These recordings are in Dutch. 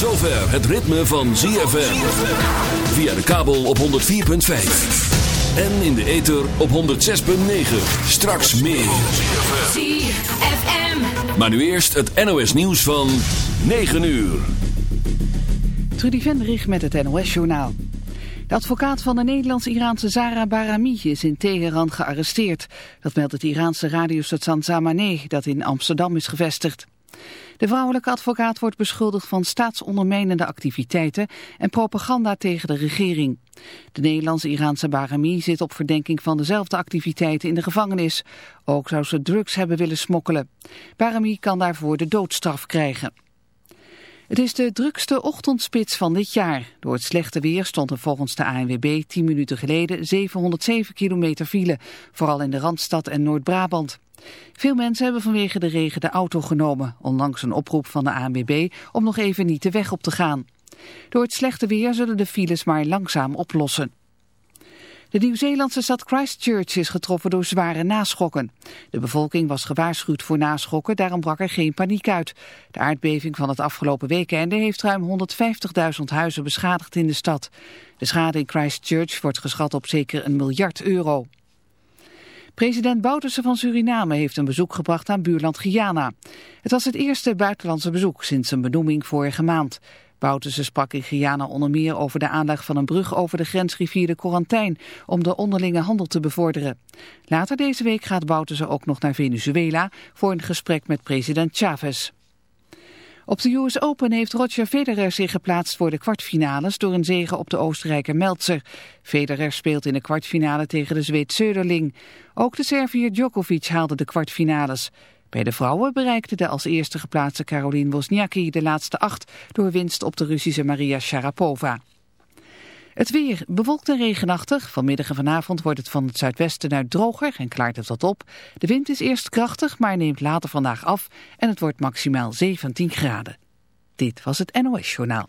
het ritme van ZFM. Via de kabel op 104.5. En in de ether op 106.9. Straks meer. ZFM. Maar nu eerst het NOS nieuws van 9 uur. Trudy Vendrich met het NOS-journaal. De advocaat van de Nederlands-Iraanse Zara Barami is in Teheran gearresteerd. Dat meldt het Iraanse radiostation Zamaneh dat in Amsterdam is gevestigd. De vrouwelijke advocaat wordt beschuldigd van staatsondermijnende activiteiten en propaganda tegen de regering. De Nederlands-Iraanse Barami zit op verdenking van dezelfde activiteiten in de gevangenis. Ook zou ze drugs hebben willen smokkelen. Barami kan daarvoor de doodstraf krijgen. Het is de drukste ochtendspits van dit jaar. Door het slechte weer stond er volgens de ANWB 10 minuten geleden 707 kilometer file, vooral in de Randstad en Noord-Brabant. Veel mensen hebben vanwege de regen de auto genomen, ondanks een oproep van de ANWB om nog even niet de weg op te gaan. Door het slechte weer zullen de files maar langzaam oplossen. De Nieuw-Zeelandse stad Christchurch is getroffen door zware naschokken. De bevolking was gewaarschuwd voor naschokken, daarom brak er geen paniek uit. De aardbeving van het afgelopen weekende heeft ruim 150.000 huizen beschadigd in de stad. De schade in Christchurch wordt geschat op zeker een miljard euro. President Bouterse van Suriname heeft een bezoek gebracht aan buurland Guyana. Het was het eerste buitenlandse bezoek sinds zijn benoeming vorige maand. Bouterse sprak in Guyana onder meer over de aanleg van een brug over de grensrivier de Corantijn om de onderlinge handel te bevorderen. Later deze week gaat Bouterse ook nog naar Venezuela voor een gesprek met president Chavez. Op de US Open heeft Roger Federer zich geplaatst voor de kwartfinales door een zege op de Oostenrijker Meltzer. Federer speelt in de kwartfinale tegen de Zweed Söderling. Ook de Serviër Djokovic haalde de kwartfinales. Bij de vrouwen bereikte de als eerste geplaatste Caroline Wozniacki de laatste acht door winst op de Russische Maria Sharapova. Het weer bewolkt en regenachtig. Vanmiddag en vanavond wordt het van het zuidwesten naar droger en klaart het wat op. De wind is eerst krachtig, maar neemt later vandaag af en het wordt maximaal 17 graden. Dit was het NOS Journaal.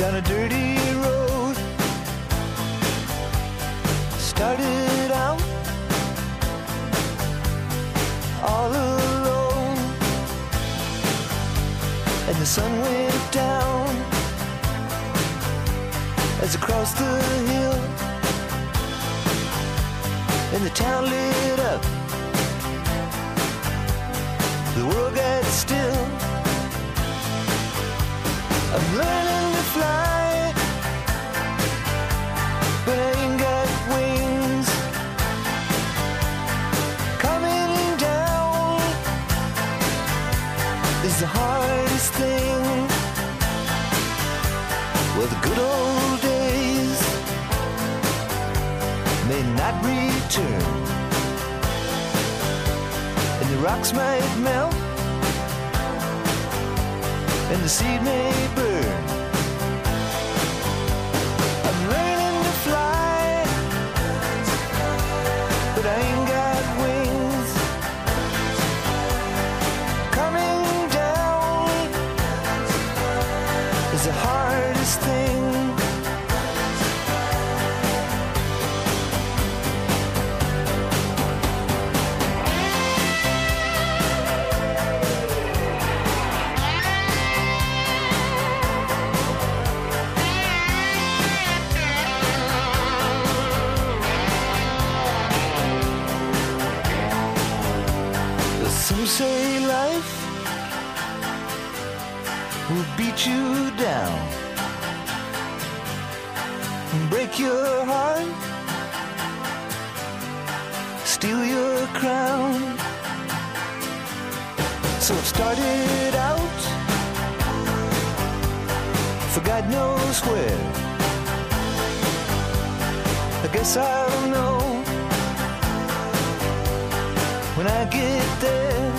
down a dirty road. Started out all alone, and the sun went down as I crossed the hill, and the town lit up the world got still. I'm learning to fly, wings. Coming down is the hardest thing. Well, the good old days may not return and the rocks might melt, and the seed may burn. Some say life will beat you down, break your heart, steal your crown. So I've started out for God knows where. I guess I'll when I get there.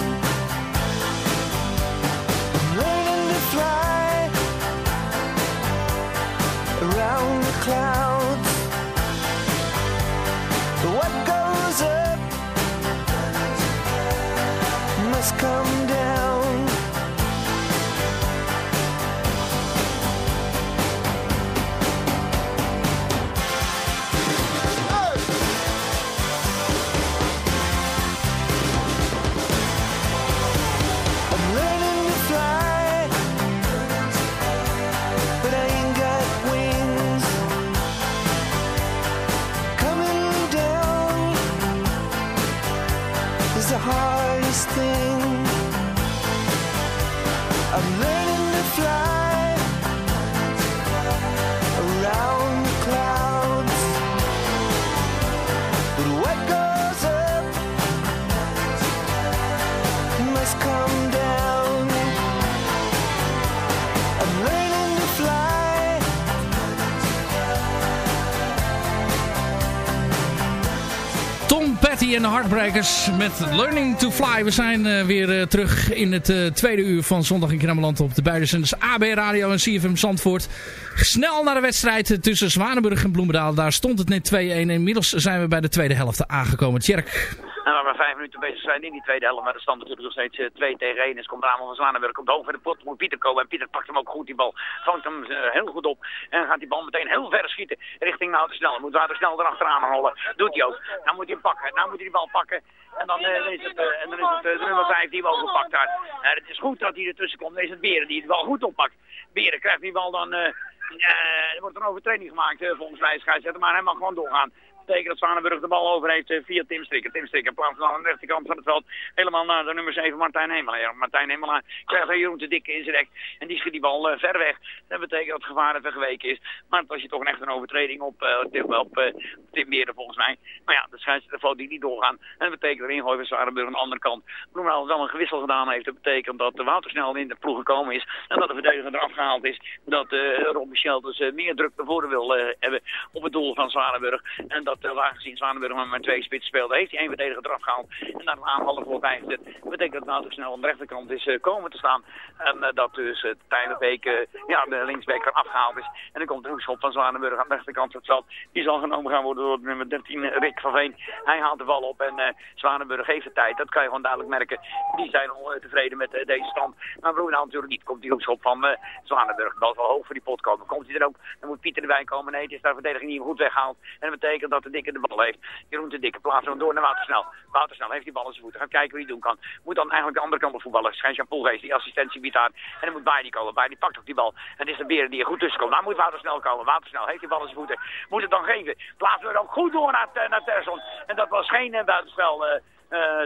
En de Heartbreakers met Learning to Fly. We zijn eh, weer eh, terug in het eh, tweede uur van Zondag in Kremmeland op de beide zenders AB Radio en CFM Zandvoort. Snel naar de wedstrijd tussen Zwanenburg en Bloemendaal. Daar stond het net 2-1. Inmiddels zijn we bij de tweede helft aangekomen. Tjerk. En waar we vijf minuten bezig zijn in die tweede helft, maar er stand natuurlijk nog steeds 2 tegen 1. Dus komt Ramon van Zwanenburg komt in de pot, moet Pieter komen. En Pieter pakt hem ook goed, die bal. Vangt hem eh, heel goed op. En gaat die bal meteen heel ver schieten richting Wouter Snel. Moet Wouter Snel erachteraan rollen. Doet hij ook. Dan moet hij hem pakken. Dan moet hij die bal pakken. En dan eh, is het, eh, en dan is het eh, de nummer 5 die ook gepakt daar. Het is goed dat hij ertussen komt. Dan is het Beren die het wel goed oppakt. Beren krijgt die bal dan... eh, eh, er wordt een overtreding gemaakt eh, volgens mij, maar hij mag gewoon doorgaan dat Zwanenburg de bal over heeft eh, via Tim Strikker. Tim Strikker plaatst dan aan de rechterkant van het veld helemaal naar de nummer 7 Martijn Hemelaar. Martijn Hemelaar krijgt een Jeroen te dikke in zijn rek en die schiet die bal eh, ver weg. Dat betekent dat het gevaar even geweken is. Maar het was je toch echt een overtreding op, eh, op, Tim Beren volgens mij. Maar ja, de scheidsrechter die niet doorgaan. En dat betekent er ingooi van Zwanenburg aan de andere kant. Bloemendaal wel een gewissel gedaan heeft. Dat betekent dat de Wouter snel in de ploeg gekomen is. En dat de verdediger eraf gehaald is. Dat eh Rob Michel dus meer druk naar voren wil hebben op het doel van Zwanenburg. En dat uh, aangezien Zwanenburg maar met twee spits speelde, heeft hij één verdediger eraf gehaald. En daar een aanvaller voor bijgezet. Dat betekent dat Wouter snel aan de rechterkant is eh, komen te staan. En eh, dat dus uh, Tijlenbeek, eh, ja, de linksbeek er afgehaald is. En dan komt er een van Zwanenburg aan de rechterkant van het veld. Die zal genomen gaan worden door de nummer 13, Rick van Veen. Hij haalt de bal op en eh Zwanenburg heeft de tijd. Dat kan je gewoon duidelijk merken. Die zijn al eh, tevreden met eh, deze stand. Maar Bloemendaal natuurlijk niet. Komt die hoekschop van eh Zwanenburg. Dat is wel hoog voor die pot komen. Komt hij er ook, dan moet Pieter erbij komen. Nee, het is daar verdediging niet goed weggehaald. En dat betekent dat de dikke de bal heeft. Jeroen de dikke plaatsen hem door naar Woutersnel. Woutersnel heeft die bal in zijn voeten. Gaat kijken wat hij doen kan. Moet dan eigenlijk de andere kant op voetballen. Schijnt Jean Poelgeest die assistentie biedt aan. En dan moet Baai die komen. Baai die pakt ook die bal. En het is de beren die er goed tussen komt. Nou moet Woutersnel komen. Woutersnel heeft die bal in zijn voeten. Moet het dan geven. Plaatsen we ook goed door naar, eh, naar Terson. En dat was geen uh, buitenspel. uh, uh.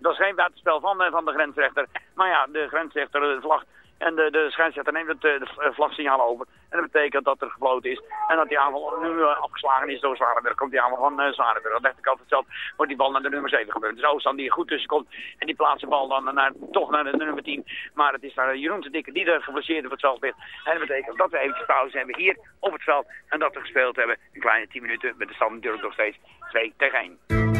Dat was geen buitenspel van, van de grensrechter. Maar ja, de grensrechter, de vlag en de, de scheidsrechter neemt het uh, de vlagsignaal over. En dat betekent dat er gefloten is. En dat die aanval nu uh, afgeslagen is door Zwarenburg. Komt die aanval van uh, Zwarenburg. Aan de rechterkant het wordt die bal naar de nummer 7 gebeurd. Dus Oostan die er goed tussen komt. En die plaatst de bal dan naar, toch naar de, nummer 10. Maar het is naar Jeroen de Dikke die er geblesseerd op het ligt. En dat betekent dat we eventjes pauze hebben hier op het veld. En dat we gespeeld hebben. Een kleine 10 minuten. Met de stand natuurlijk nog steeds 2 tegen 1.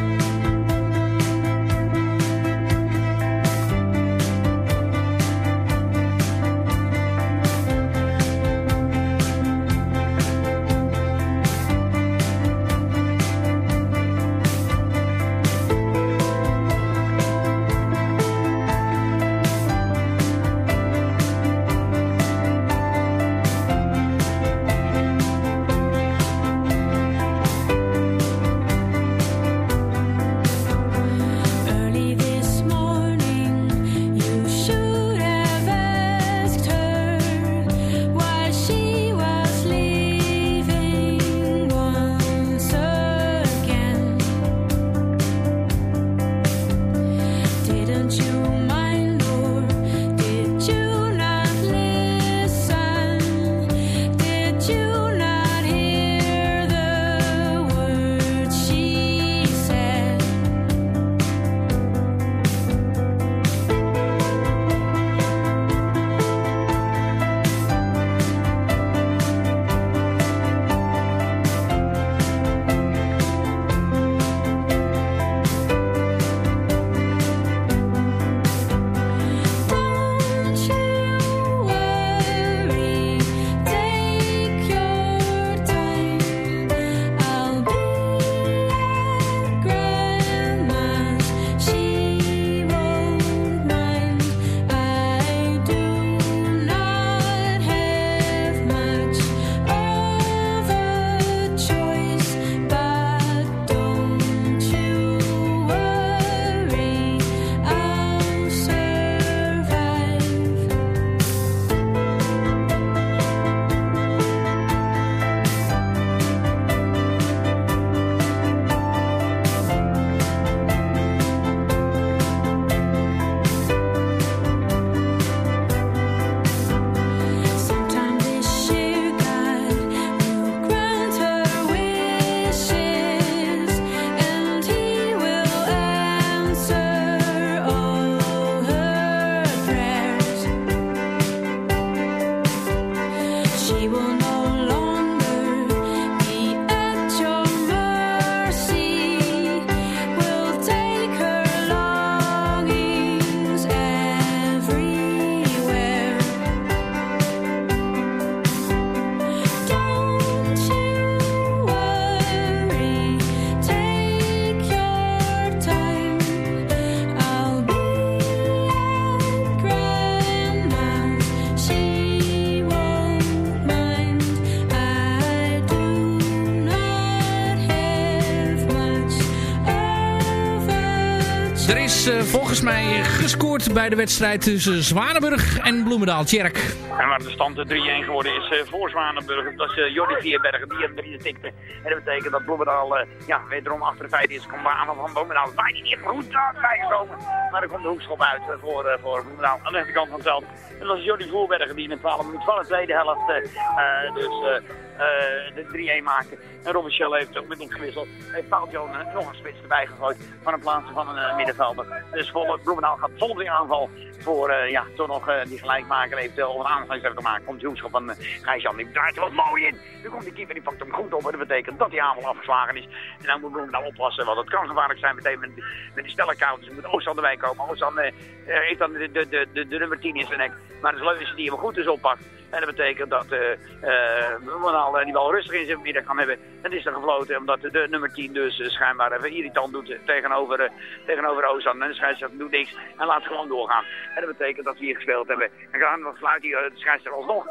Eh, volgens mij gescoord bij de wedstrijd tussen Zwanenburg en Bloemendaal. Tjerk. En waar de stand 3-1 geworden is eh, voor Zwanenburg. Dat is uh, Jordi Vierbergen die hem drie tikte. Dat betekent dat Bloemendaal uh, ja, wederom achter de feiten is. Komt bij aanval van Bloemendaal. Waar die niet goed bijgekomen. Maar er komt de hoekschop uit uh, voor, uh, voor Bloemendaal aan de rechterkant van het veld. En dat is Jordi Voerbergen die in de 12 minuten van de tweede helft dus de 3-1 maakte. En Robin Shell heeft ook met hem gewisseld. Heeft Paul Joon nog een spits erbij gegooid van een plaats van een middenvelder. Dus vol, Bloemendaal gaat vol weer aanval voor ja, toch nog die gelijkmaker eventueel of een aanval te maken. Komt de hoekschop van uh, Gijs-Jan. Die draait er wat mooi in. Nu komt die keeper die pakt hem goed op. En dat betekent dat die aanval afgeslagen is. En dan moet Bloemendaal oppassen. Want het kan gevaarlijk zijn meteen met, met die snelle koud. Dus moet Oostan erbij komen. Oostan uh, heeft dan de, de, de, de, nummer 10 in zijn nek. Maar het is leuk die hem goed dus oppakt. En dat betekent dat uh, uh, die wel rustig in zijn midden kan hebben. En is er gefloten omdat de nummer 10 dus schijnbaar even irritant doet tegenover, tegenover Ozan. En de scheidsrechter doet niks en laat gewoon doorgaan. En dat betekent dat we hier gespeeld hebben. En dan sluit hij de scheidsrechter alsnog.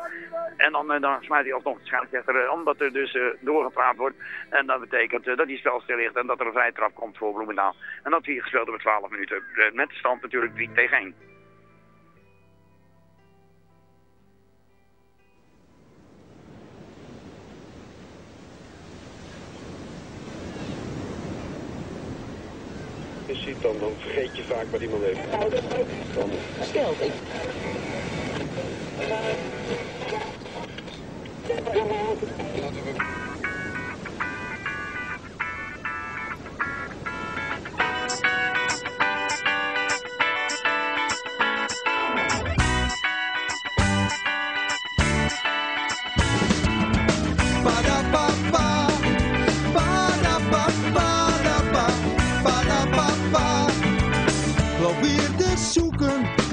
En dan, dan sluit hij alsnog de scheidsrechter omdat er dus doorgepraat wordt. En dat betekent dat hij spel stil ligt en dat er een vrije trap komt voor Bloemendaal. En dat we hier gespeeld hebben 12 minuten. met de stand natuurlijk 3 tegen 1. Dan, dan vergeet je vaak wat iemand heeft. Dan... Stelt ik.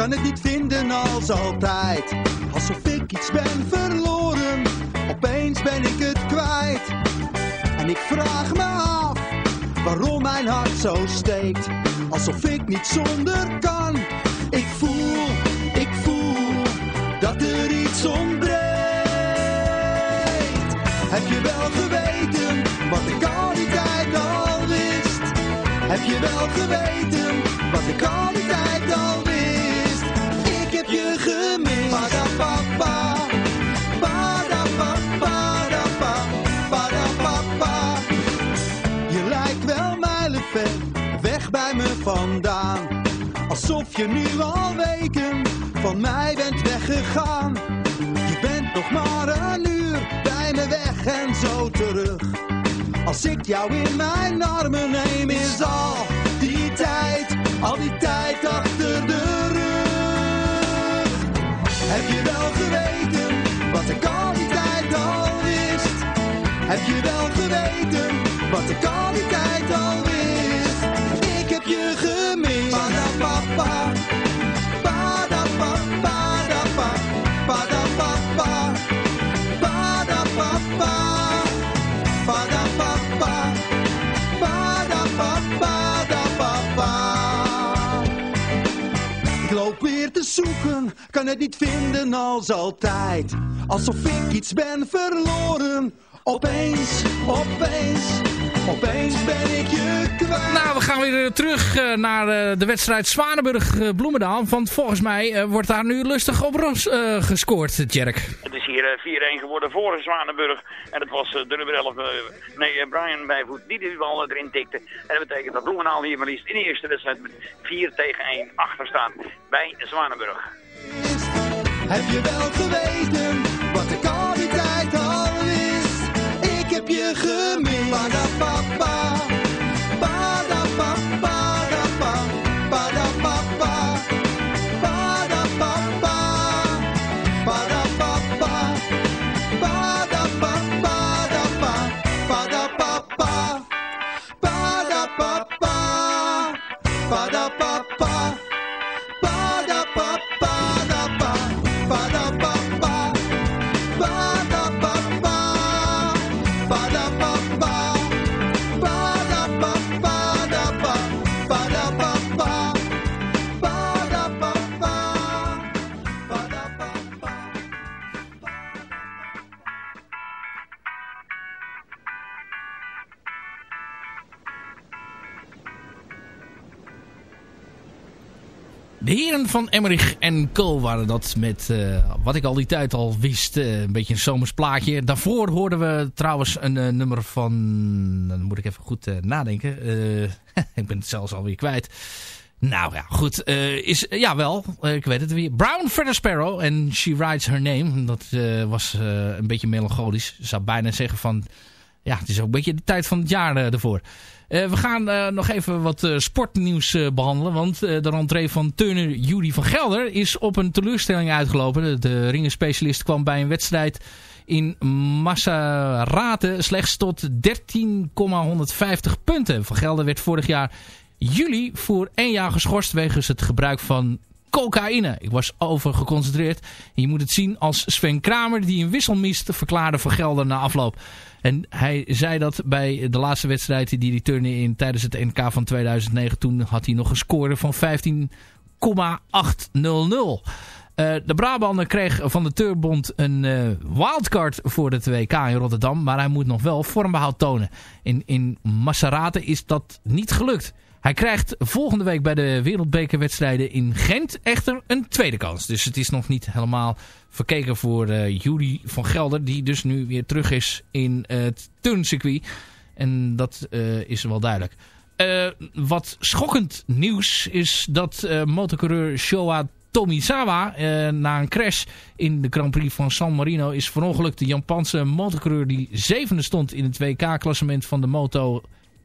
Kan het niet vinden als altijd. Alsof ik iets ben verloren, opeens ben ik het kwijt. En ik vraag me af, waarom mijn hart zo steekt. Alsof ik niet zonder kan. Ik voel, ik voel, dat er iets ontbreekt. Heb je wel geweten, wat ik al die tijd al wist? Heb je wel geweten, wat ik al die tijd al wist? Je gemist. Padapapa, padapapa, padapapa. Je lijkt wel mijlenver weg bij me vandaan. Alsof je nu al weken van mij bent weggegaan. Je bent nog maar een uur bij me weg en zo terug. Als ik jou in mijn armen neem is al die tijd, al die tijd achter de rug. Heb je wel geweten wat die tijd al wist? Heb je wel geweten wat die tijd al wist? Ik heb je gemist. Padapapa, padapapa, padapa, padapapa, padapapa, padapapa, padapapa, zoeken, kan het niet vinden als altijd. Alsof ik iets ben verloren. Opeens, opeens, opeens ben ik je kwijt. Nou, we gaan weer terug uh, naar uh, de wedstrijd Zwanenburg-Bloemendaal. Want volgens mij uh, wordt daar nu lustig op Ros gescoord, Tjerk. Het is hier 4-1 geworden voor Zwanenburg. En het was de nummer 11, nee, Brian Bijvoet, die de bal erin tikte. En dat betekent dat Bloemendaal hier maar liefst in de eerste wedstrijd met 4 tegen 1 achter staat bij Zwanenburg. Heb je wel geweten wat ik al Ik heb je gemist. Padapapa, padapapa, van Emmerich en Co waren dat met uh, wat ik al die tijd al wist. Uh, een beetje een zomers plaatje. Daarvoor hoorden we trouwens een uh, nummer van... Dan moet ik even goed nadenken. ik ben het zelfs alweer kwijt. Nou ja, goed. is, ja wel, ik weet het weer. Brown Feather Sparrow en She Writes Her Name. Dat was een beetje melancholisch. Ik zou bijna zeggen van... Ja, het is ook een beetje de tijd van het jaar ervoor. Uh, we gaan uh, nog even wat uh, sportnieuws behandelen. Want de rentree van turner Judy van Gelder is op een teleurstelling uitgelopen. De, de ringenspecialist kwam bij een wedstrijd in Maserate slechts tot 13,150 punten. Van Gelder werd vorig jaar juli voor één jaar geschorst wegens het gebruik van cocaïne. Ik was over geconcentreerd. En je moet het zien als Sven Kramer die een wissel mist verklaarde van Gelder na afloop. En hij zei dat bij de laatste wedstrijd die hij turnen in tijdens het NK van 2009. Toen had hij nog een score van 15,800. Uh, de Brabander kreeg van de Turbond een uh, wildcard voor de WK in Rotterdam. Maar hij moet nog wel vormbehoud tonen. In, in Maserate is dat niet gelukt. Hij krijgt volgende week bij de wereldbekerwedstrijden in Gent echter een tweede kans. Dus het is nog niet helemaal verkeken voor uh, Jury van Gelder. Die dus nu weer terug is in het turncircuit. En dat uh, is wel duidelijk. Uh, wat schokkend nieuws is dat motorcoureur Showa Tomizawa uh, na een crash in de Grand Prix van San Marino is verongelukt. De Japanse motorcoureur die zevende stond in het WK-klassement van de Moto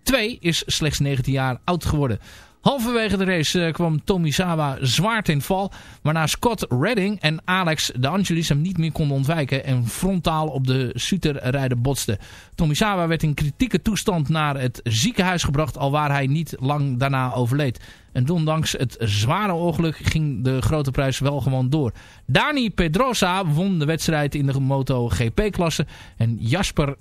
2 is slechts 19 jaar oud geworden. Halverwege de race uh, kwam Tomizawa zwaar ten val. Waarna Scott Redding en Alex de Angelis hem niet meer konden ontwijken. En frontaal op de Suter botsten. Tomizawa werd in kritieke toestand naar het ziekenhuis gebracht. Alwaar hij niet lang daarna overleed. En ondanks het zware ongeluk ging de grote prijs wel gewoon door. Dani Pedrosa won de wedstrijd in de Moto GP-klasse. En Jasper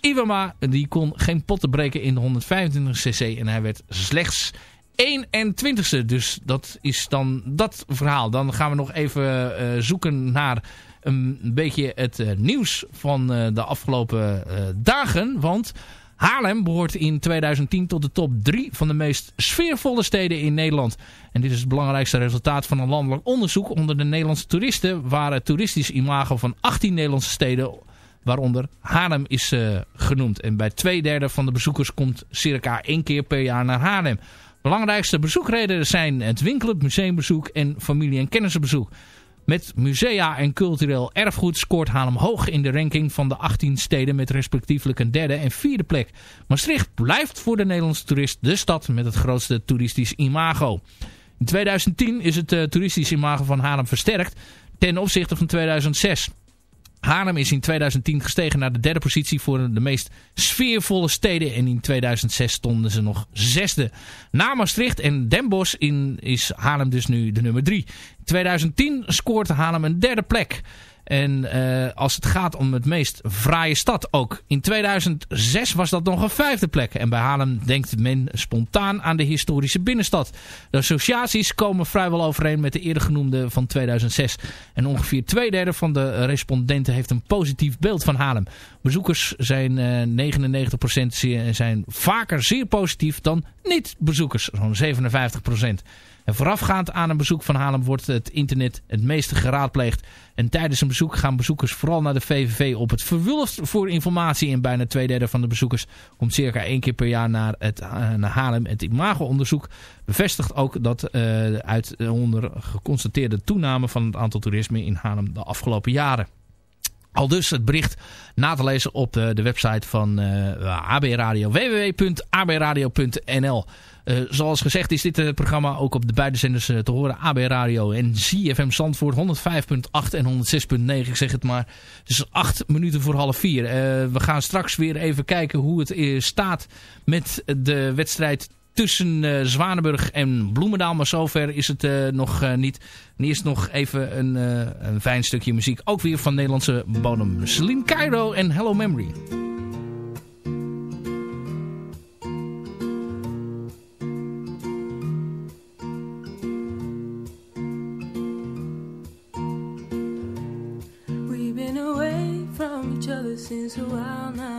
Iwama die kon geen potten breken in de 125cc. En hij werd slechts 21ste. Dus dat is dan dat verhaal. Dan gaan we nog even uh, zoeken naar een beetje het uh, nieuws van uh, de afgelopen dagen. Want Haarlem behoort in 2010 tot de top 3 van de meest sfeervolle steden in Nederland. En dit is het belangrijkste resultaat van een landelijk onderzoek onder de Nederlandse toeristen. Waar het toeristisch imago van 18 Nederlandse steden waaronder Haarlem is uh, genoemd. En bij twee derde van de bezoekers komt circa één keer per jaar naar Haarlem. Belangrijkste bezoekredenen zijn het winkelen, museumbezoek en familie- en kennisbezoek. Met musea en cultureel erfgoed scoort Haarlem hoog in de ranking van de 18 steden met respectievelijk een derde en vierde plek. Maastricht blijft voor de Nederlandse toerist de stad met het grootste toeristisch imago. In 2010 is het uh, toeristisch imago van Haarlem versterkt ten opzichte van 2006. Haarlem is in 2010 gestegen naar de derde positie voor de meest sfeervolle steden. En in 2006 stonden ze nog zesde. Na Maastricht en Den Bosch in, is Haarlem dus nu de nummer drie. In 2010 scoort Haarlem een derde plek. En uh, als het gaat om het meest fraaie stad ook. In 2006 was dat nog een vijfde plek. En bij Haarlem denkt men spontaan aan de historische binnenstad. De associaties komen vrijwel overeen met de eerder genoemde van 2006. En ongeveer twee derde van de respondenten heeft een positief beeld van Haarlem. Bezoekers zijn uh, 99% zijn vaker zeer positief dan niet-bezoekers. Zo'n 57%. Voorafgaand aan een bezoek van Haarlem wordt het internet het meeste geraadpleegd. En tijdens een bezoek gaan bezoekers vooral naar de VVV op het verwulft voor informatie. En bijna twee derde van de bezoekers komt circa één keer per jaar naar, het, uh, naar Haarlem. Het imago-onderzoek bevestigt ook dat uh, uit onder geconstateerde toename van het aantal toerisme in Haarlem de afgelopen jaren. Al dus het bericht na te lezen op de, de website van uh, AB Radio. www.abradio.nl uh, Zoals gezegd is dit het programma ook op de beide zenders uh, te horen. AB Radio en CFM Zandvoort 105.8 en 106.9. Ik zeg het maar. Is acht minuten voor half vier. We gaan straks weer even kijken hoe het staat met de wedstrijd tussen Zwanenburg en Bloemendaal. Maar zover is het nog niet. En eerst nog even een, een fijn stukje muziek. Ook weer van Nederlandse bodem. Celine Cairo en Hello Memory. who I'll know.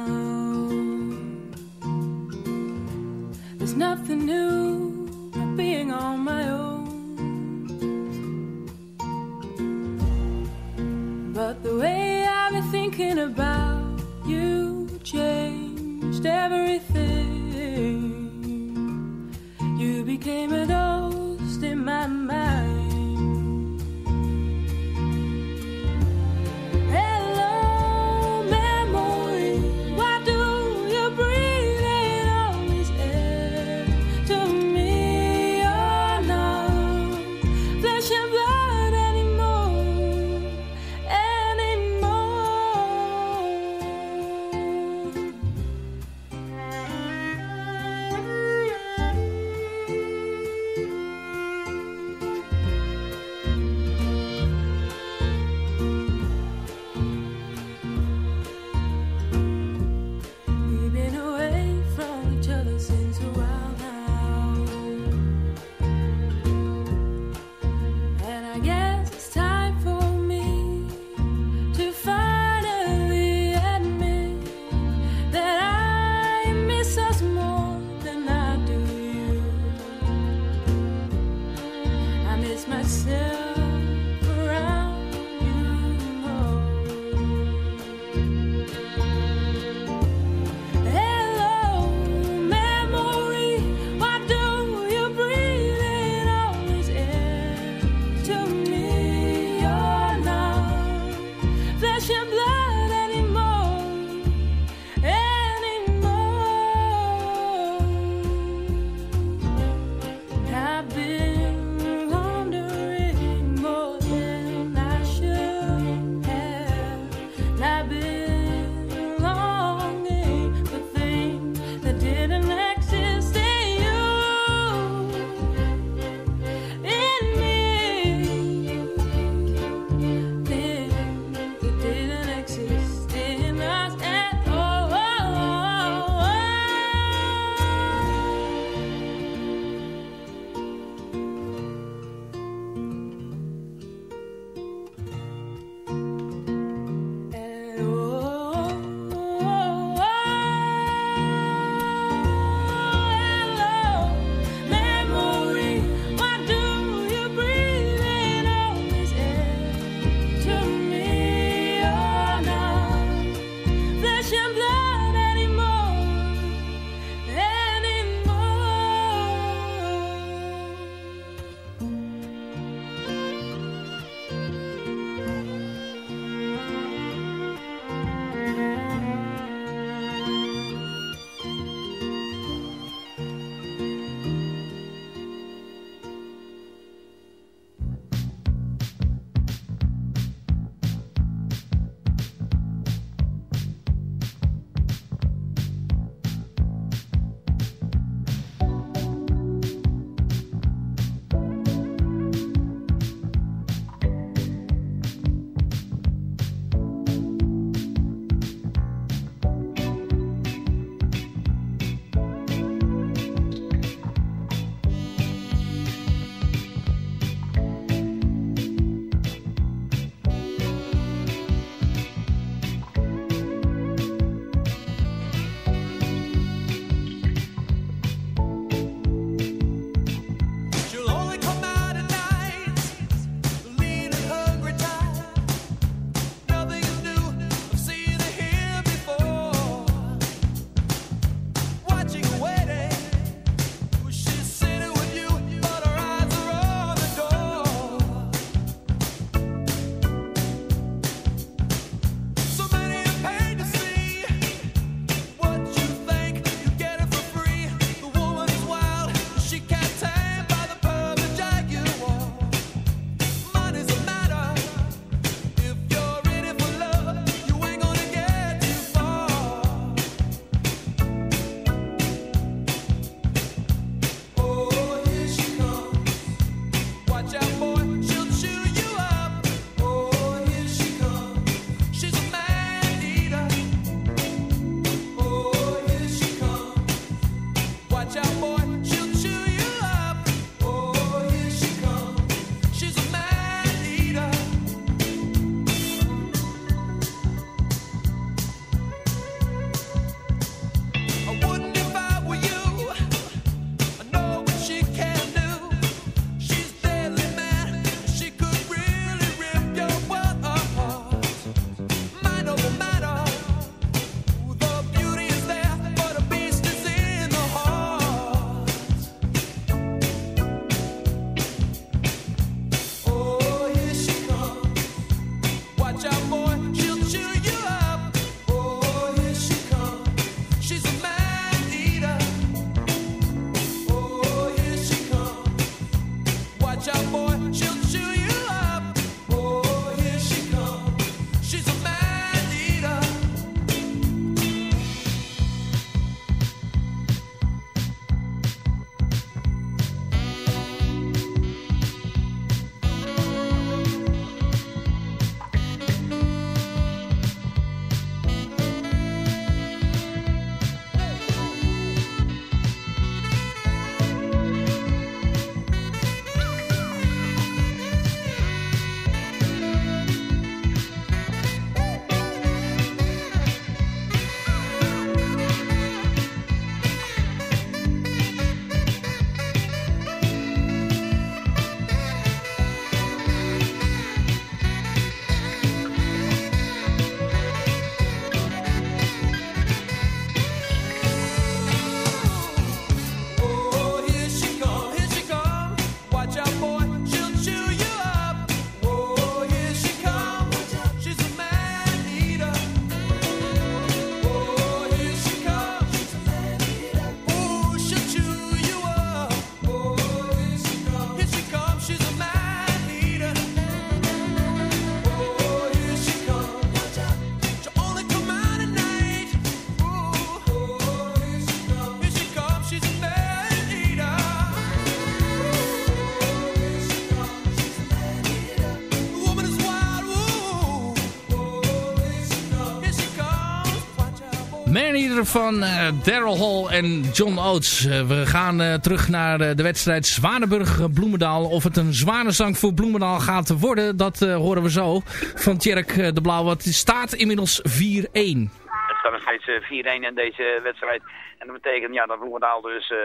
Man van uh, Daryl Hall en John Oates. Uh, we gaan uh, terug naar de wedstrijd Zwanenburg-Bloemendaal. Of het een zwanenzang voor Bloemendaal gaat worden, dat horen we zo van Tjerk de Blauw. Het staat inmiddels 4-1. Het staat nog steeds 4-1 in deze wedstrijd. En dat betekent ja, dat Bloemendaal dus uh,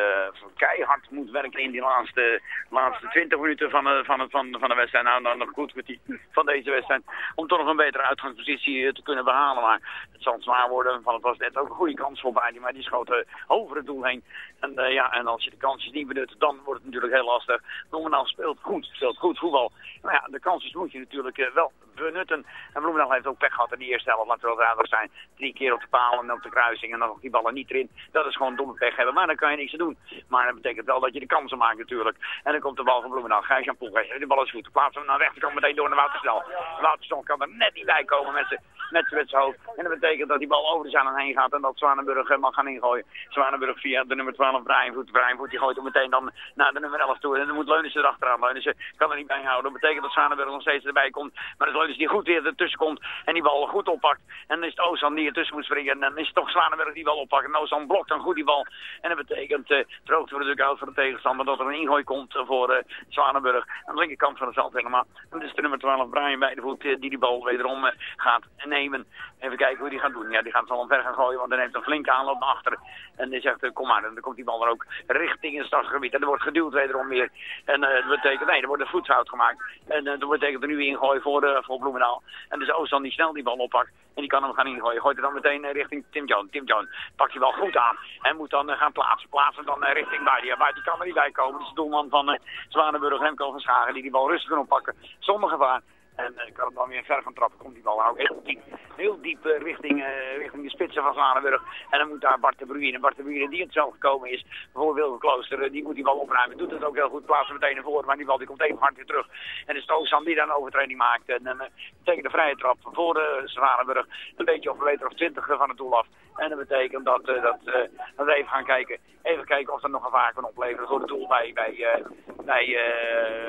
keihard moet werken in die laatste, laatste 20 minuten van, uh, van, van, van de wedstrijd. Nou, dan nog goed kwartier van deze wedstrijd. Om toch nog een betere uitgangspositie te kunnen behalen. Maar het zal zwaar worden. Van het was net ook een goede kans voor beide. Maar die schoten over het doel heen. En, ja, en als je de kansjes niet benut, dan wordt het natuurlijk heel lastig. Bloemendaal speelt goed, speelt goed voetbal. Maar ja, de kansjes moet je natuurlijk wel benutten. En Bloemendaal heeft ook pech gehad in de eerste helft. Laten we wel duidelijk zijn. Drie keer op de paal en op de kruising. En dan nog die ballen niet erin. Dat is gewoon domme pech hebben. Maar dan kan je niks aan doen. Maar dat betekent wel dat je de kansen maakt natuurlijk. En dan komt de bal van Bloemendaal. Gijs-Jan Poelgeest. De bal is goed. Plaatsen hem naar de rechterkant meteen door naar Woutersnel. Woutersnel kan er net niet bij komen met zijn met hoofd. En dat betekent dat die bal over de zijlijn heen gaat en dat Zwanenburg mag gaan ingooien. Zwanenburg via de nummer 12 Brianvoet. Brianvoet die gooit hem meteen dan naar de nummer 11 toe. En dan moet Leunissen erachteraan. Leunissen kan er niet bij houden. Dat betekent dat Zwanenburg nog steeds erbij komt. Maar dat Leunissen die goed weer ertussen komt en die bal goed oppakt. En dan is het Ozan die ertussen moet springen. En dan is toch Zwanenburg die bal oppakt. En Ozan blokt dan goed die bal. En dat betekent, uh, droogt voor natuurlijk uit voor de tegenstander, dat er een ingooi komt voor uh, Zwanenburg. Aan de linkerkant van het veld helemaal. En dat is de nummer 12 Brian Bijdevoet uh, die die bal wederom uh, gaat nemen. Even kijken hoe die gaat doen. Ja, die gaat zo ver gaan gooien, want dan heeft een flinke aanloop naar achteren. En die zegt, kom maar, en dan komt die bal er ook richting het stadsgebied. En er wordt geduwd wederom meer. En dat betekent, nee, er wordt een voetfout gemaakt. En dat betekent er nu ingooi voor, voor Bloemendaal. En dus Oostan die snel die bal oppakt. En die kan hem gaan ingooien. Gooit er dan meteen richting Tim Jones. Tim Jones pakt die bal goed aan. En moet dan gaan plaatsen. Plaatsen dan richting Badia. Badia kan er niet bij komen. Is de doelman van Zwanenburg, Remco van Schagen. Die die bal rustig kan oppakken. Zonder gevaar. En uh, kan hem dan weer ver gaan trappen. Komt die bal ook heel diep, heel diep uh, richting, uh, richting de spitsen van Zwanenburg. En dan moet daar Bart de Bruine. Bart de Bruine die het zelf gekomen is voor Wilke Klooster. die moet die bal opruimen. Doet het ook heel goed. Plaatsen meteen voren. Maar die bal die komt even hard weer terug. En het is Oosam die dan een overtreding maakt. En uh, betekent de vrije trap voor uh, Zwanenburg. Een beetje op een meter of twintig van het doel af. En dat betekent dat, uh, dat, uh, dat we even gaan kijken. Even kijken of er nog een vaak kan opleveren voor het doel bij, bij, uh, bij,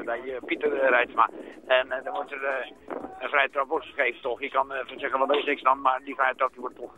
bij Pieter Rijtsma. En dan wordt er een vrije trap wordt gegeven toch. Je kan zeggen, wat is niks dan, maar die vrije trap wordt toch.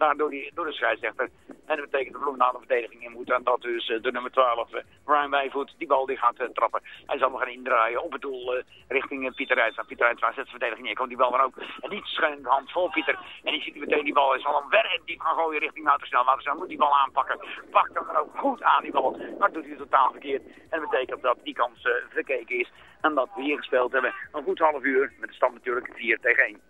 Daar door, die, door de scheidsrechter. En dat betekent dat Bloemendaal de verdediging in moet. En dat dus uh, de nummer 12, uh, Brian Wijvoet, die bal die gaat uh, trappen. Hij zal hem gaan indraaien op het doel richting Pieter Rijtsma. Pieter Rijtsma zet de verdediging neer. Komt die bal dan ook. En niet schuin de hand voor Pieter. En die ziet meteen die bal. Hij zal hem en diep gaan gooien richting Woutersnel. Woutersnel moet die bal aanpakken. Pakt hem er ook goed aan die bal. Maar doet hij totaal verkeerd. En dat betekent dat die kans verkeken is. En dat we hier gespeeld hebben een goed half uur. Met de stand natuurlijk 4 tegen 1.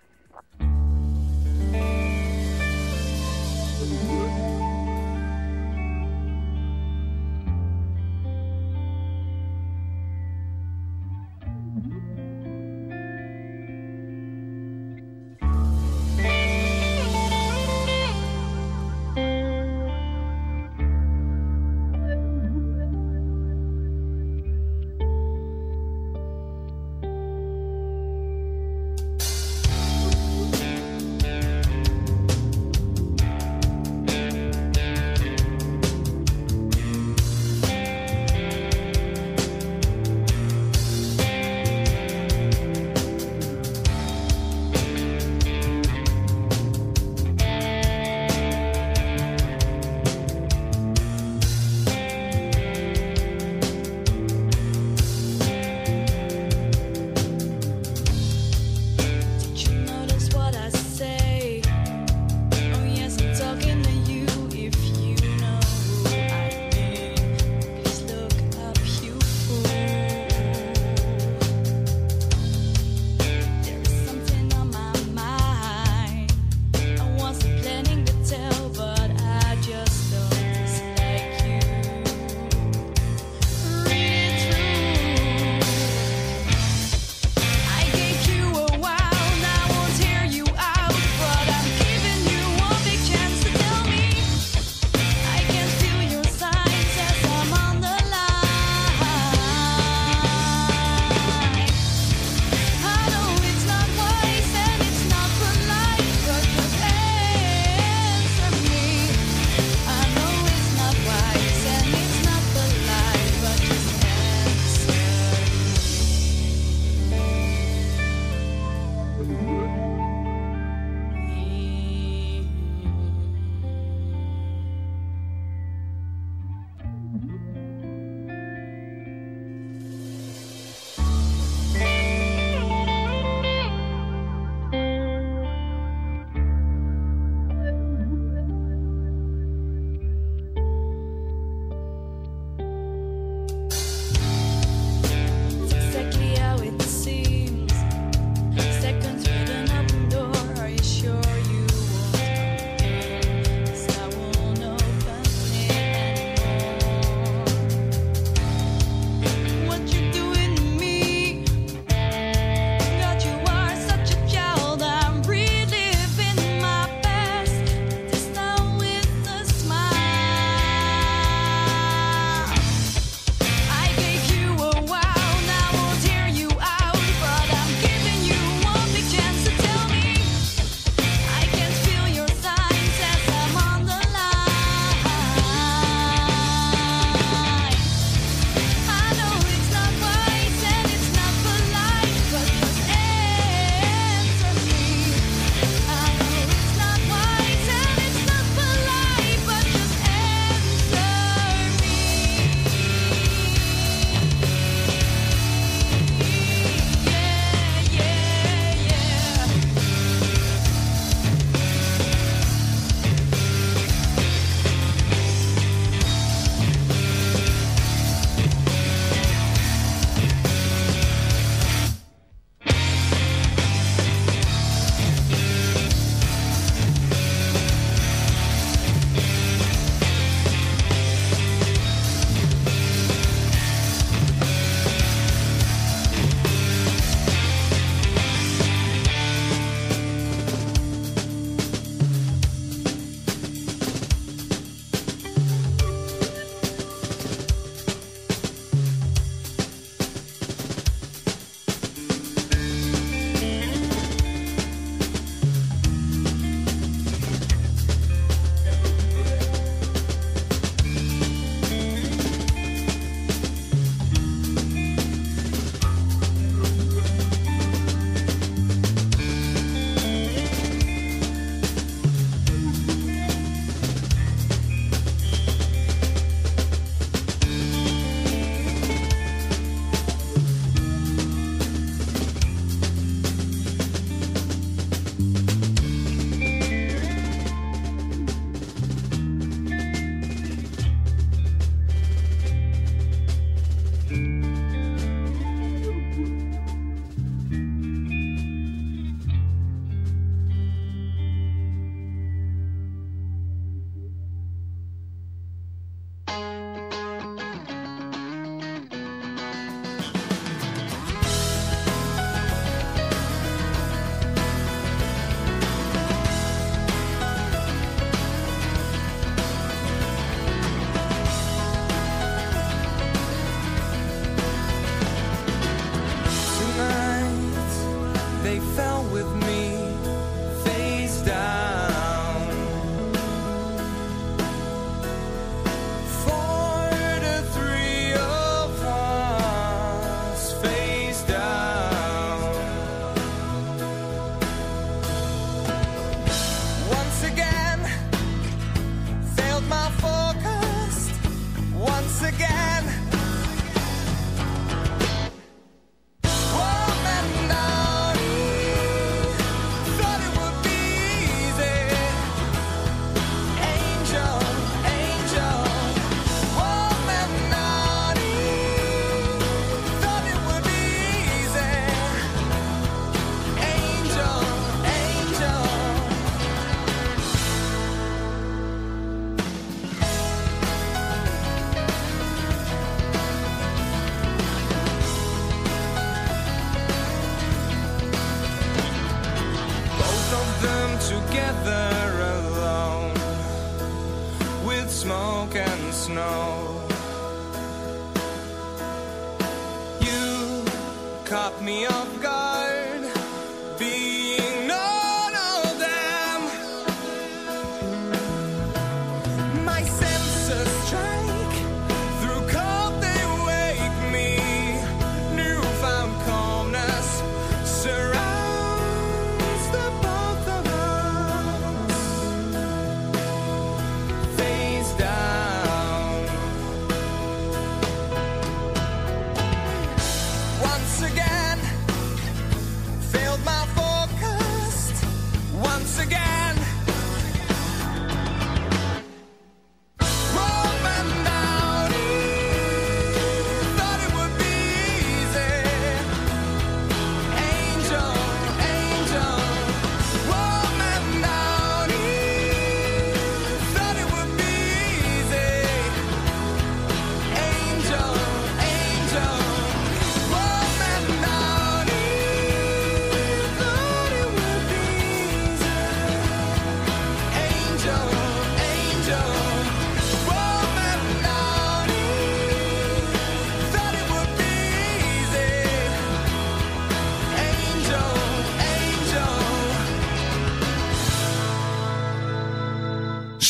Me off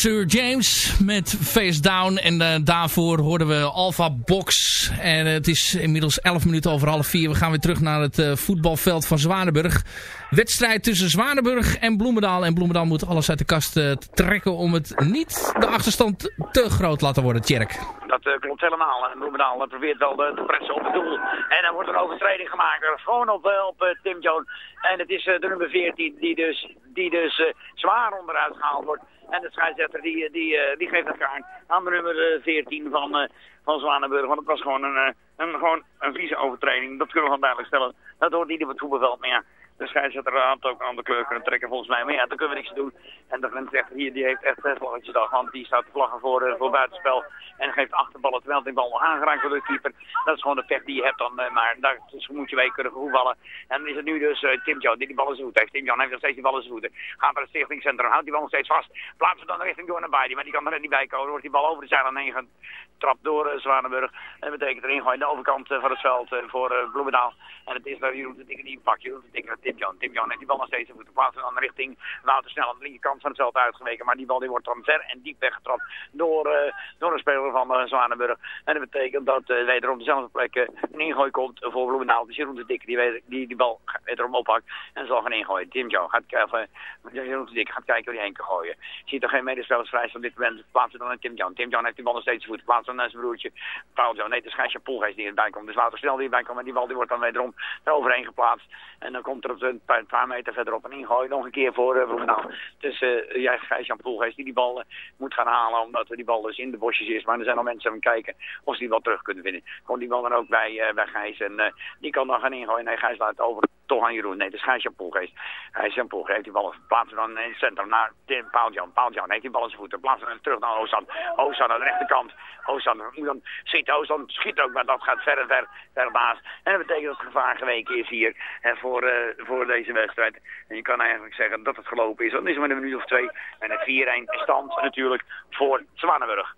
Sir James met Face Down. En eh, daarvoor hoorden we Alpha Box. En het is inmiddels 11 minuten over half vier. We gaan weer terug naar het eh, voetbalveld van Zwanenburg. Wedstrijd tussen Zwanenburg en Bloemendaal. En Bloemendaal moet alles uit de kast eh, trekken om het niet de achterstand te groot laten worden, Tjerk. Dat eh, klopt helemaal. En Bloemendaal eh, probeert wel de, te pressen op het doel. En dan wordt er overtreding gemaakt. Gewoon op, op Tim Jones. En het is de nummer 14 die dus, die dus zwaar onderuit gehaald wordt. En de scheidsrechter die, die, die geeft het kaart aan de nummer eh, 14 van, van Zwanenburg. Want het was gewoon een, een, gewoon een vieze overtreding. Dat kunnen we gewoon duidelijk stellen. Dat hoort niet op het voetbalveld. Maar ja, de scheidsrechter had ook aan de kleur kunnen trekken volgens mij. Maar ja, daar kunnen we niks doen. En de grensrechter hier die heeft echt uh, vlaggetjes dag. Want die staat vlaggen voor, eh, voor buitenspel. En geeft achterballen terwijl die bal aangeraakt wordt door de keeper. Dat is gewoon de pech die je hebt dan. eh, maar daar dus moet je mee kunnen voetballen. En dan is het nu dus eh, Tim John die die bal in zijn heeft. Tim John heeft nog steeds die bal in zijn voeten. Gaat naar het stichtingscentrum. Houdt die bal nog steeds vast. Plaatsen dan richting door naar Baidi. Maar die kan er niet bij komen. Wordt die bal over de zijlijn heen getrapt door Zwanenburg. En dat betekent er ingooi aan de overkant van het veld voor Bloemendaal. En het is daar Jeroen de Dikke die pakt. Jeroen de Dikke Tim John heeft die bal nog steeds in voeten. Plaatsen dan richting Wouter Snel aan de linkerkant van het veld uitgeweken. Maar die bal die wordt dan ver en diep weggetrapt door, eh, door een speler van eh, Zwanenburg. En dat betekent dat eh, wederom dezelfde plek een ingooi komt voor Bloemendaal. Dus Jeroen de Dikke die, die die bal wederom oppakt en zal gaan ingooien. Tim gaat, de Dikke gaat kijken waar hij heen kan gooien. Ziet er geen medespelers vrij op dit moment. Plaatsen dan aan Tim John. Heeft die bal nog steeds in voet. Plaatsen naar zijn broertje. Paul John. Nee, het is Gijsje Poelgeest die erbij komt. Dus Wouter Snel die erbij komt. En die bal die wordt dan wederom eroverheen geplaatst. En dan komt er een paar, meter verderop een ingooi. Nog een keer voor uh, Bloemendaal. Dus uh, ja, Gijsje Poelgeest die die bal eh, moet gaan halen. Omdat die bal dus in de bosjes is. Maar er zijn al mensen aan het kijken of ze die bal terug kunnen vinden. Komt die bal dan ook bij, eh, bij Gijs. En eh, die kan dan gaan ingooien. Nee, Gijs laat het over toch aan Jeroen. Nee, het is Gijs-Jan Poelgeest. Gijs-Jan Poelgeest die bal plaatsen dan in het centrum naar Tim Paul-Jan. Paul-Jan heeft die bal in zijn voeten. Plaatsen dan terug naar Ozan. Ozan aan de rechterkant. Ozan moet dan schieten. Ozan schiet ook, maar dat gaat ver en ver, ver baas. En dat betekent dat het gevaar geweken is hier hè, voor, uh, voor deze wedstrijd. En je kan eigenlijk zeggen dat het gelopen is. Dan is maar een minuut of twee. En het 4-1 stand natuurlijk voor Zwanenburg.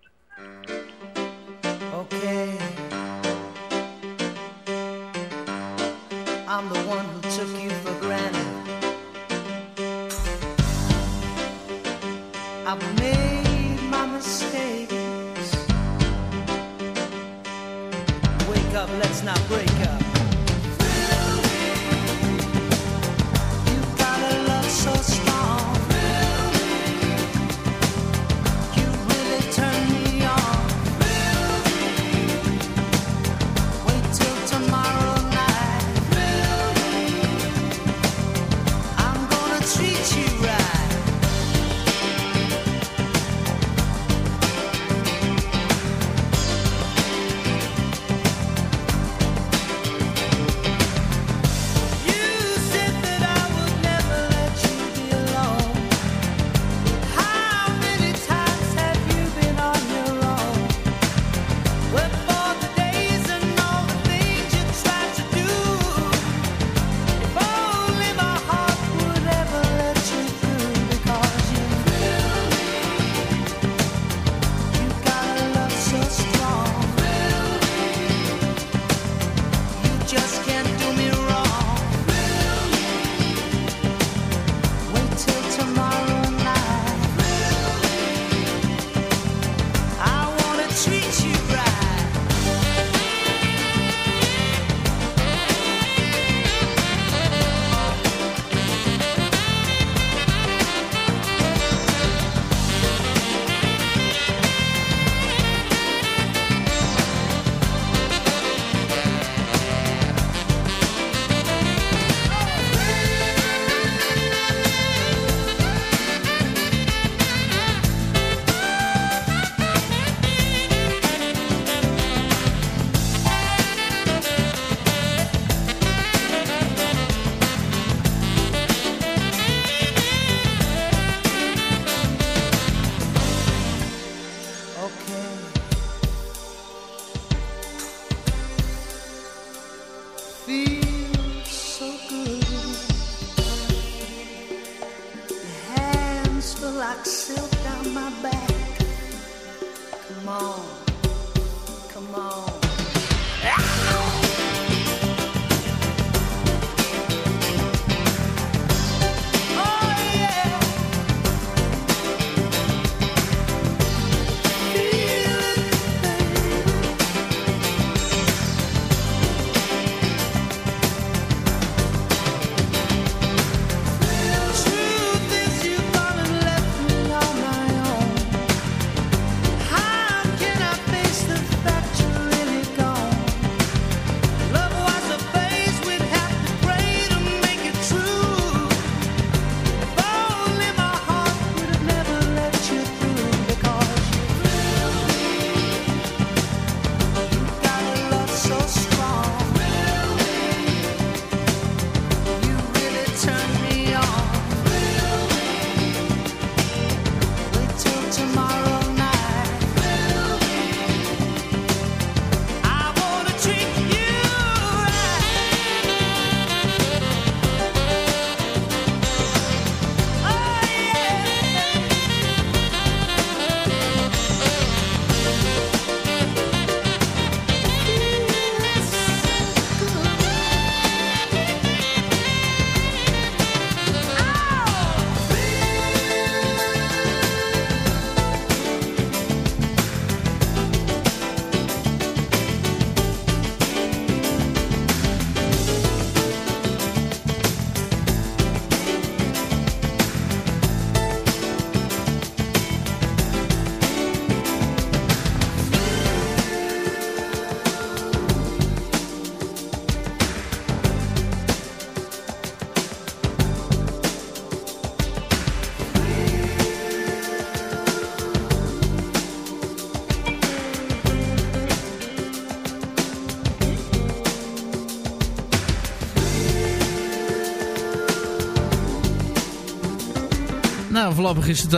Nou, voorlopig is het,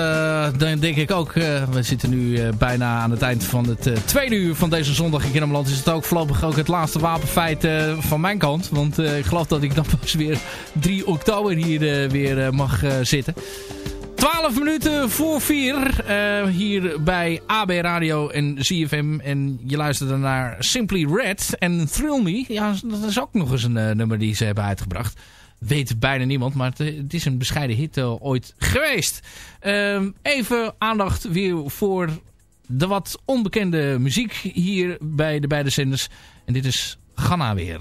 dan denk ik ook, eh, we zitten nu eh, bijna aan het eind van het tweede uur van deze zondag in Kinderland. Is het ook voorlopig ook het laatste wapenfeit van mijn kant. Want ik geloof dat ik dan pas weer 3 oktober hier weer mag zitten. 12 minuten voor 4 eh, hier bij AB Radio en ZFM. En je luisterde naar Simply Red en Thrill Me. Ja, dat is ook nog eens een nummer die ze hebben uitgebracht. Weet bijna niemand, maar het, is een bescheiden hit eh, ooit geweest. Ehm, even aandacht weer voor de wat onbekende muziek hier bij de beide zenders. En dit is Ghana weer.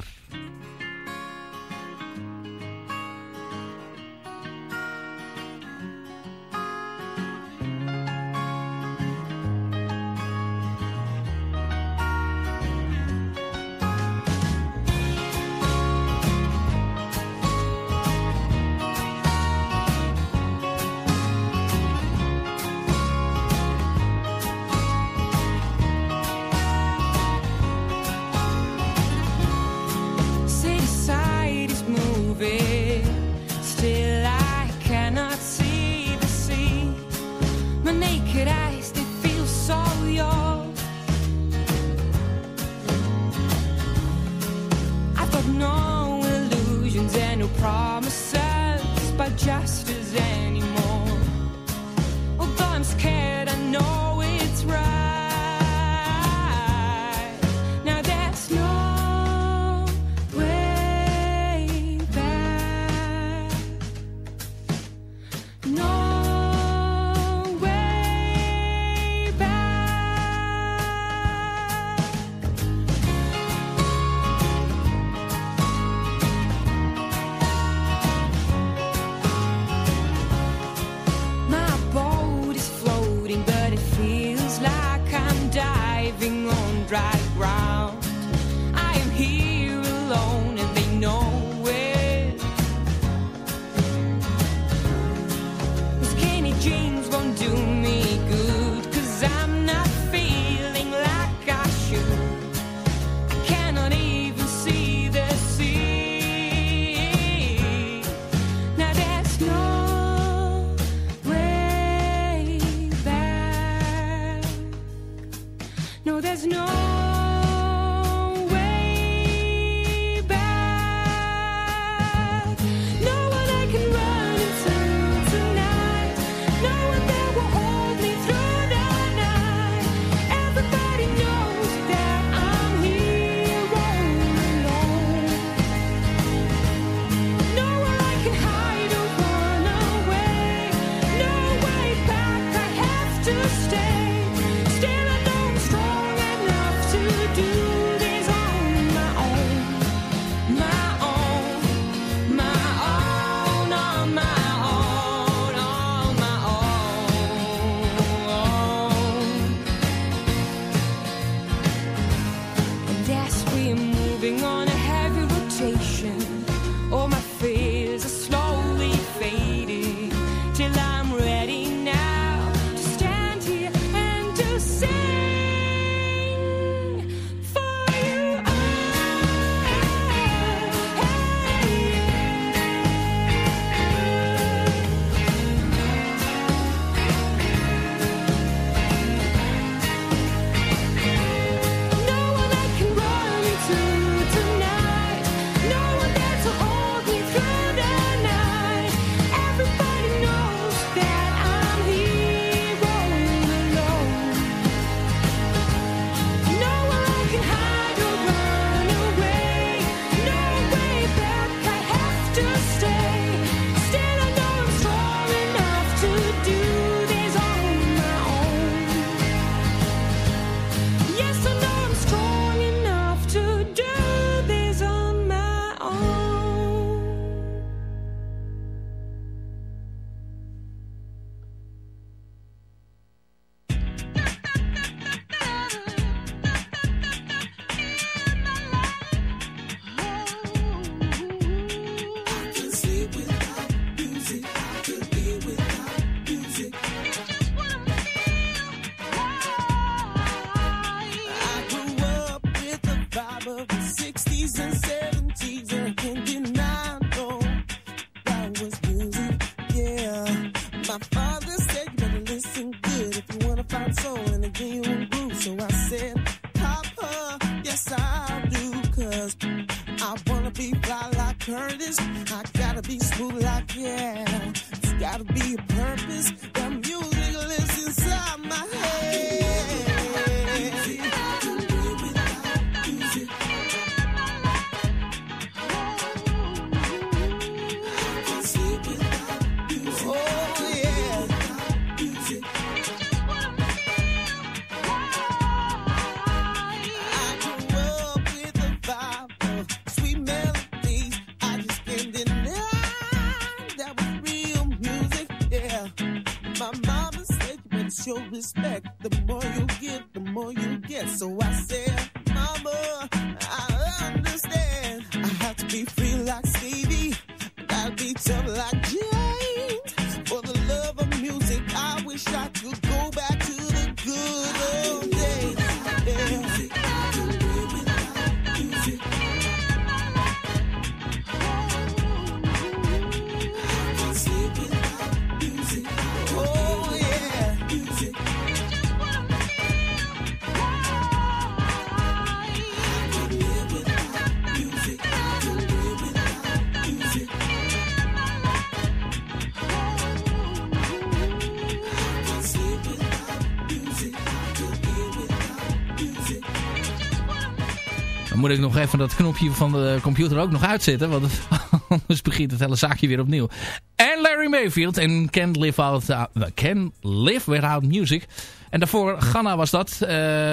Moet ik nog even dat knopje van de computer ook nog uitzetten. Want anders begint het hele zaakje weer opnieuw. En Larry Mayfield en Can't Live, Out, uh, Can Live Without Music. En daarvoor Ghana was dat.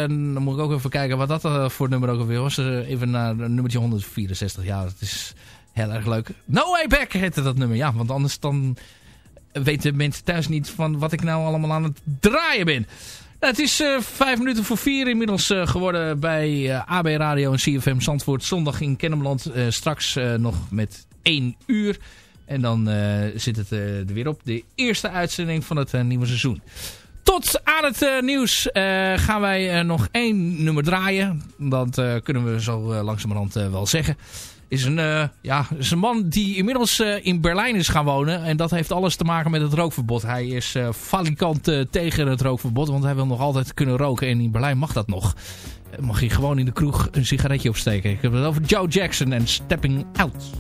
Dan moet ik ook even kijken wat dat eh, voor nummer ook alweer was. Eh, even naar nummertje 164. Ja, dat is heel erg leuk. No Way Back heette dat nummer. Ja, want anders dan weten mensen thuis niet van wat ik nou allemaal aan het draaien ben. Het is eh, vijf minuten voor vier inmiddels eh, geworden bij eh, AB Radio en CFM Zandvoort. Zondag in Kennemerland. Straks nog met één uur. En dan zit het er weer op. De eerste uitzending van het nieuwe seizoen. Tot aan het nieuws gaan wij nog één nummer draaien. Dat kunnen we zo langzamerhand wel zeggen. Is een, eh, ja, is een man die inmiddels eh, in Berlijn is gaan wonen. En dat heeft alles te maken met het rookverbod. Hij is eh falikant tegen het rookverbod. Want hij wil nog altijd kunnen roken. En in Berlijn mag dat nog. Mag je gewoon in de kroeg een sigaretje opsteken. Ik heb het over Joe Jackson en Stepping Out.